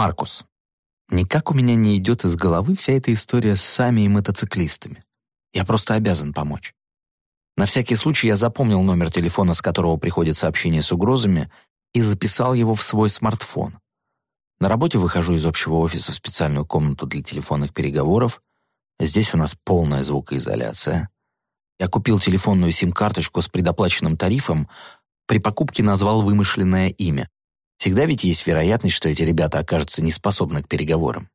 Маркус. Никак у меня не идет из головы вся эта история с Сами и мотоциклистами. Я просто обязан помочь. На всякий случай я запомнил номер телефона, с которого приходит сообщение с угрозами, и записал его в свой смартфон. На работе выхожу из общего офиса в специальную комнату для телефонных переговоров. Здесь у нас полная звукоизоляция. Я купил телефонную сим-карточку с предоплаченным тарифом, при покупке назвал вымышленное имя. Всегда ведь есть вероятность, что эти ребята окажутся неспособны к переговорам.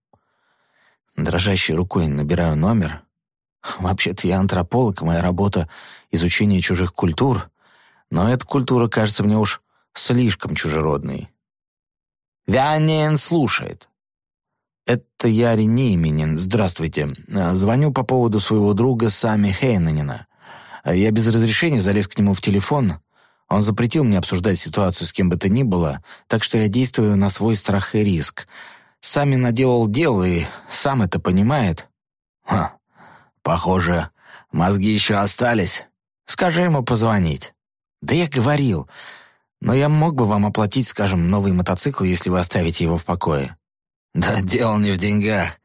Дрожащей рукой набираю номер. Вообще-то я антрополог, моя работа — изучение чужих культур, но эта культура кажется мне уж слишком чужеродной. Вянин слушает. Это я Ренейменин. Здравствуйте. Звоню по поводу своего друга Сами Хейнанина. Я без разрешения залез к нему в телефон. Он запретил мне обсуждать ситуацию с кем бы то ни было, так что я действую на свой страх и риск. Сами наделал дел и сам это понимает. Ха, похоже, мозги еще остались. Скажи ему позвонить. Да я говорил, но я мог бы вам оплатить, скажем, новый мотоцикл, если вы оставите его в покое. Да дело не в деньгах.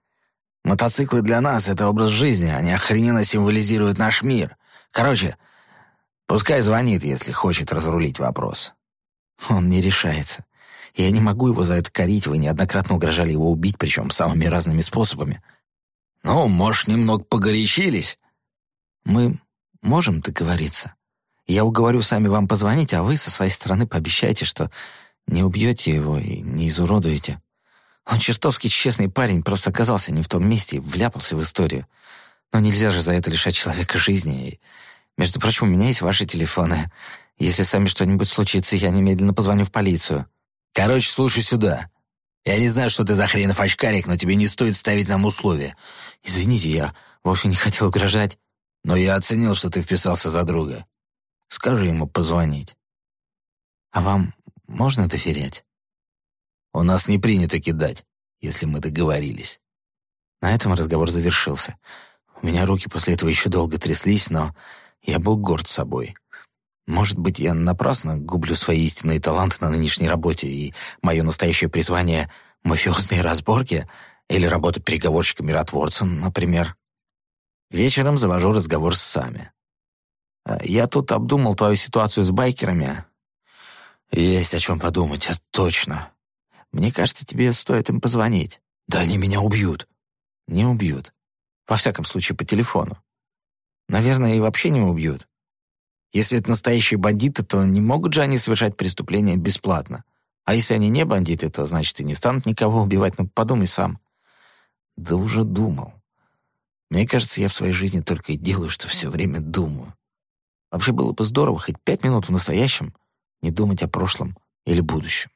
Мотоциклы для нас — это образ жизни, они охрененно символизируют наш мир. Короче, Пускай звонит, если хочет разрулить вопрос. Он не решается. Я не могу его за это корить, вы неоднократно угрожали его убить, причем самыми разными способами. Ну, может, немного погорячились? Мы можем договориться. Я уговорю сами вам позвонить, а вы со своей стороны пообещайте, что не убьете его и не изуродуете. Он чертовски честный парень, просто оказался не в том месте и вляпался в историю. Но нельзя же за это лишать человека жизни. И между прочим, у меня есть ваши телефоны. Если сами что-нибудь случится, я немедленно позвоню в полицию. Короче, слушай сюда. Я не знаю, что ты за хренов очкарик, но тебе не стоит ставить нам условия. Извините, я вовсе не хотел угрожать. Но я оценил, что ты вписался за друга. Скажи ему позвонить. А вам можно доверять? У нас не принято кидать, если мы договорились. На этом разговор завершился. У меня руки после этого еще долго тряслись, но я был горд собой. Может быть, я напрасно гублю свои истинные таланты на нынешней работе, и мое настоящее призвание — мафиозные разборки или работа переговорщиком-миротворцем, например. Вечером завожу разговор с Сами. «А «Я тут обдумал твою ситуацию с байкерами». «Есть о чем подумать, это точно. Мне кажется, тебе стоит им позвонить». «Да они меня убьют». «Не убьют. Во всяком случае, по телефону. Наверное, и вообще не убьют. Если это настоящие бандиты, то не могут же они совершать преступления бесплатно. А если они не бандиты, то значит и не станут никого убивать. Ну, подумай сам. Да уже думал. Мне кажется, я в своей жизни только и делаю, что все время думаю. Вообще было бы здорово хоть пять минут в настоящем не думать о прошлом или будущем.